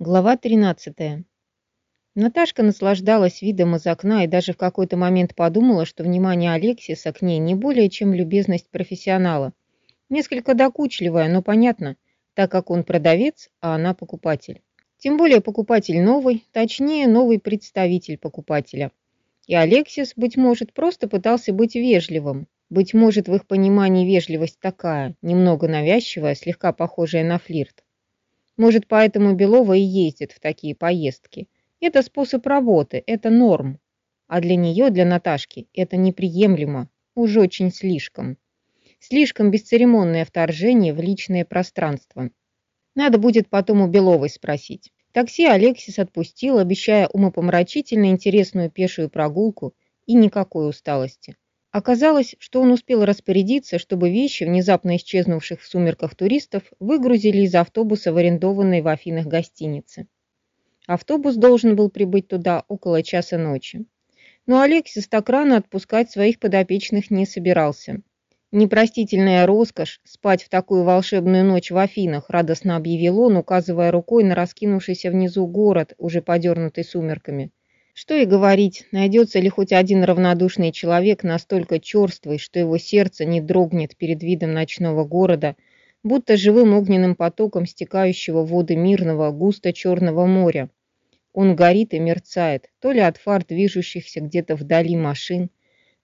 Глава 13. Наташка наслаждалась видом из окна и даже в какой-то момент подумала, что внимание Алексиса к ней не более чем любезность профессионала. Несколько докучливая, но понятно, так как он продавец, а она покупатель. Тем более покупатель новый, точнее новый представитель покупателя. И Алексис, быть может, просто пытался быть вежливым. Быть может, в их понимании вежливость такая, немного навязчивая, слегка похожая на флирт. Может, поэтому Белова и ездит в такие поездки. Это способ работы, это норм. А для нее, для Наташки, это неприемлемо, уже очень слишком. Слишком бесцеремонное вторжение в личное пространство. Надо будет потом у Беловой спросить. Такси Алексис отпустил, обещая умопомрачительно интересную пешую прогулку и никакой усталости. Оказалось, что он успел распорядиться, чтобы вещи внезапно исчезнувших в сумерках туристов выгрузили из автобуса в арендованной в Афинах гостинице. Автобус должен был прибыть туда около часа ночи. Но Алексис так рано отпускать своих подопечных не собирался. Непростительная роскошь спать в такую волшебную ночь в Афинах, радостно объявил он, указывая рукой на раскинувшийся внизу город, уже подернутый сумерками. Что и говорить, найдется ли хоть один равнодушный человек настолько черствый, что его сердце не дрогнет перед видом ночного города, будто живым огненным потоком стекающего воды мирного, густо черного моря. Он горит и мерцает, то ли от фар движущихся где-то вдали машин,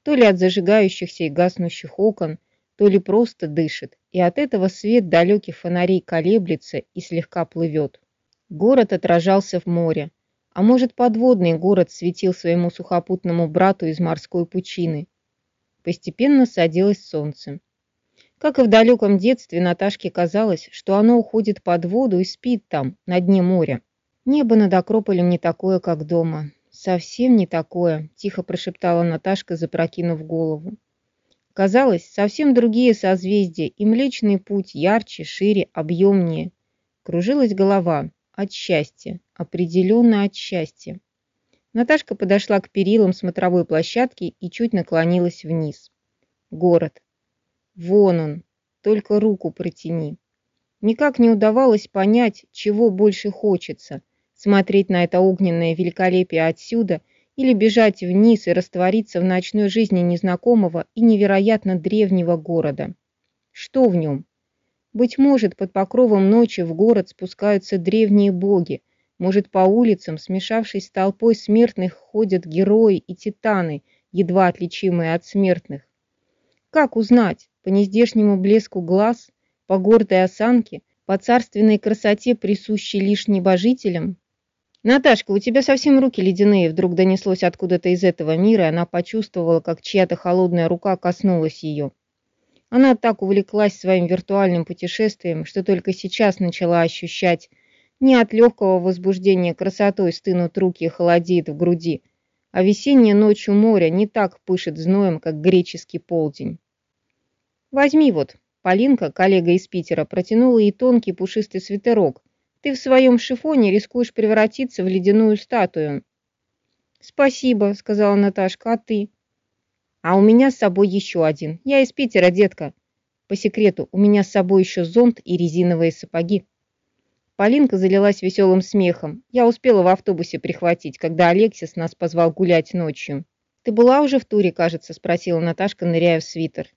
то ли от зажигающихся и гаснущих окон, то ли просто дышит, и от этого свет далеких фонарей колеблется и слегка плывет. Город отражался в море, а может, подводный город светил своему сухопутному брату из морской пучины. Постепенно садилось солнце. Как и в далеком детстве, Наташке казалось, что оно уходит под воду и спит там, на дне моря. Небо над Акрополем не такое, как дома. Совсем не такое, тихо прошептала Наташка, запрокинув голову. Казалось, совсем другие созвездия, и Млечный Путь ярче, шире, объемнее. Кружилась голова от счастья определенно от счастья. Наташка подошла к перилам смотровой площадки и чуть наклонилась вниз. Город. Вон он, только руку протяни. Никак не удавалось понять, чего больше хочется – смотреть на это огненное великолепие отсюда или бежать вниз и раствориться в ночной жизни незнакомого и невероятно древнего города. Что в нем? Быть может, под покровом ночи в город спускаются древние боги – может, по улицам, смешавшись с толпой смертных, ходят герои и титаны, едва отличимые от смертных? Как узнать? По нездешнему блеску глаз, по гордой осанке, по царственной красоте, присущей лишь небожителям? «Наташка, у тебя совсем руки ледяные», вдруг донеслось откуда-то из этого мира, и она почувствовала, как чья-то холодная рука коснулась ее. Она так увлеклась своим виртуальным путешествием, что только сейчас начала ощущать не от легкого возбуждения красотой стынут руки и холодеет в груди, а весенняя ночь у моря не так пышет зноем, как греческий полдень. Возьми вот. Полинка, коллега из Питера, протянула ей тонкий пушистый свитерок. Ты в своем шифоне рискуешь превратиться в ледяную статую. Спасибо, сказала Наташка, а ты? А у меня с собой еще один. Я из Питера, детка. По секрету, у меня с собой еще зонт и резиновые сапоги. Полинка залилась веселым смехом. Я успела в автобусе прихватить, когда Алексис нас позвал гулять ночью. «Ты была уже в туре, кажется?» – спросила Наташка, ныряя в свитер.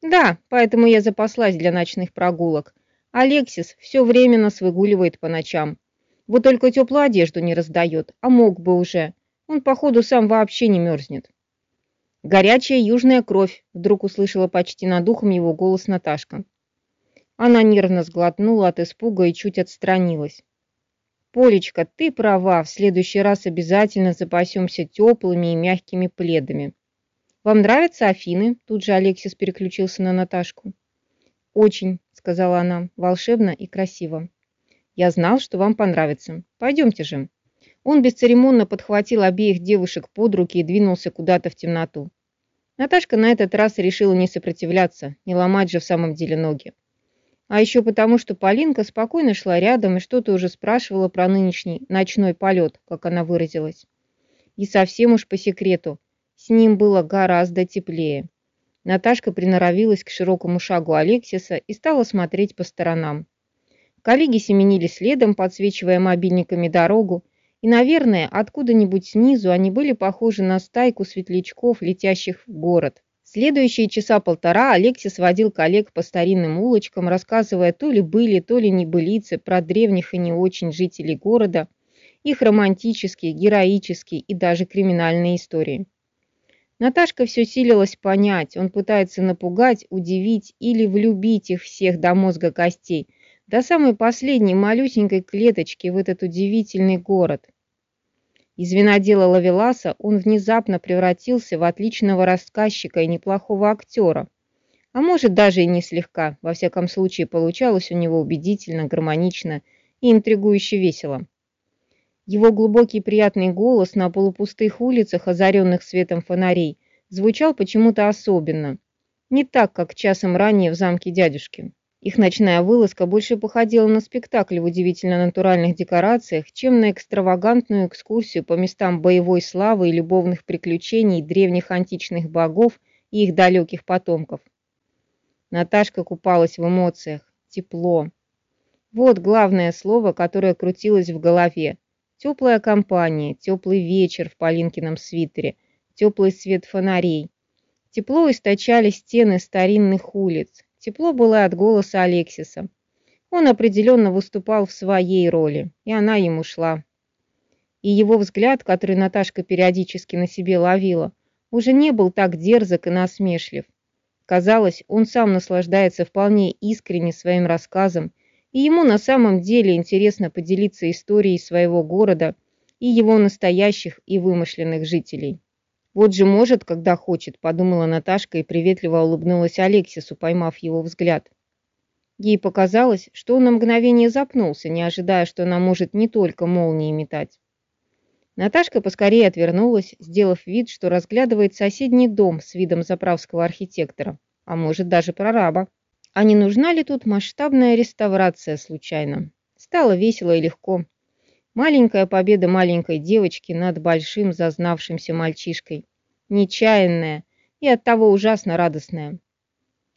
«Да, поэтому я запаслась для ночных прогулок. Алексис все время нас выгуливает по ночам. Вот только теплую одежду не раздает, а мог бы уже. Он, походу, сам вообще не мерзнет». «Горячая южная кровь», – вдруг услышала почти над ухом его голос Наташка. Она нервно сглотнула от испуга и чуть отстранилась. «Полечка, ты права, в следующий раз обязательно запасемся теплыми и мягкими пледами. Вам нравятся Афины?» Тут же Алексис переключился на Наташку. «Очень», — сказала она, — «волшебно и красиво. Я знал, что вам понравится. Пойдемте же». Он бесцеремонно подхватил обеих девушек под руки и двинулся куда-то в темноту. Наташка на этот раз решила не сопротивляться, не ломать же в самом деле ноги. А еще потому, что Полинка спокойно шла рядом и что-то уже спрашивала про нынешний ночной полет, как она выразилась. И совсем уж по секрету, с ним было гораздо теплее. Наташка приноровилась к широкому шагу Алексиса и стала смотреть по сторонам. Коллеги семенили следом, подсвечивая мобильниками дорогу, и, наверное, откуда-нибудь снизу они были похожи на стайку светлячков, летящих в город. Следующие часа полтора Алексис водил коллег по старинным улочкам, рассказывая то ли были, то ли небылицы про древних и не очень жителей города, их романтические, героические и даже криминальные истории. Наташка все силилась понять, он пытается напугать, удивить или влюбить их всех до мозга костей, до самой последней малюсенькой клеточки в этот удивительный город. Из винодела Лавеласа он внезапно превратился в отличного рассказчика и неплохого актера. А может, даже и не слегка, во всяком случае, получалось у него убедительно, гармонично и интригующе весело. Его глубокий приятный голос на полупустых улицах, озаренных светом фонарей, звучал почему-то особенно. Не так, как часом ранее в замке дядюшки. Их ночная вылазка больше походила на спектакль в удивительно натуральных декорациях, чем на экстравагантную экскурсию по местам боевой славы и любовных приключений древних античных богов и их далеких потомков. Наташка купалась в эмоциях. Тепло. Вот главное слово, которое крутилось в голове. Теплая компания, теплый вечер в Полинкином свитере, теплый свет фонарей. Тепло источали стены старинных улиц, Тепло было от голоса Алексиса. Он определенно выступал в своей роли, и она ему шла. И его взгляд, который Наташка периодически на себе ловила, уже не был так дерзок и насмешлив. Казалось, он сам наслаждается вполне искренне своим рассказом, и ему на самом деле интересно поделиться историей своего города и его настоящих и вымышленных жителей. Вот же может, когда хочет, подумала Наташка и приветливо улыбнулась Алексису, поймав его взгляд. Ей показалось, что он на мгновение запнулся, не ожидая, что она может не только молнии метать. Наташка поскорее отвернулась, сделав вид, что разглядывает соседний дом с видом заправского архитектора, а может даже прораба. А не нужна ли тут масштабная реставрация случайно? Стало весело и легко. Маленькая победа маленькой девочки над большим зазнавшимся мальчишкой. Нечаянная и оттого ужасно радостная.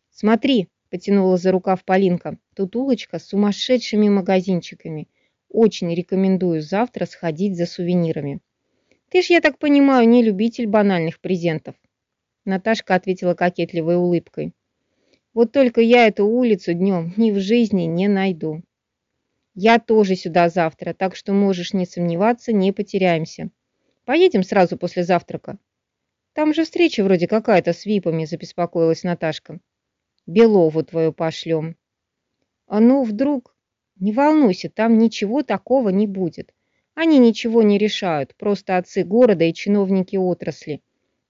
«Смотри!» – потянула за рукав Полинка. «Тут улочка с сумасшедшими магазинчиками. Очень рекомендую завтра сходить за сувенирами». «Ты ж, я так понимаю, не любитель банальных презентов». Наташка ответила кокетливой улыбкой. «Вот только я эту улицу днем ни в жизни не найду». Я тоже сюда завтра, так что можешь не сомневаться, не потеряемся. Поедем сразу после завтрака. Там же встреча вроде какая-то с випами, забеспокоилась Наташка. Белову твою пошлем. А ну, вдруг... Не волнуйся, там ничего такого не будет. Они ничего не решают, просто отцы города и чиновники отрасли.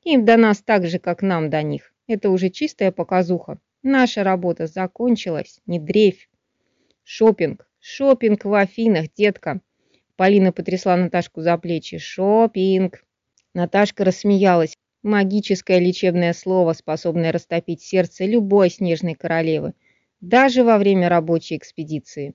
Им до нас так же, как нам до них. Это уже чистая показуха. Наша работа закончилась, не дрейфь. Шопинг, Шопинг в Афинах, детка. Полина потрясла Наташку за плечи. Шопинг. Наташка рассмеялась. Магическое лечебное слово, способное растопить сердце любой снежной королевы, даже во время рабочей экспедиции.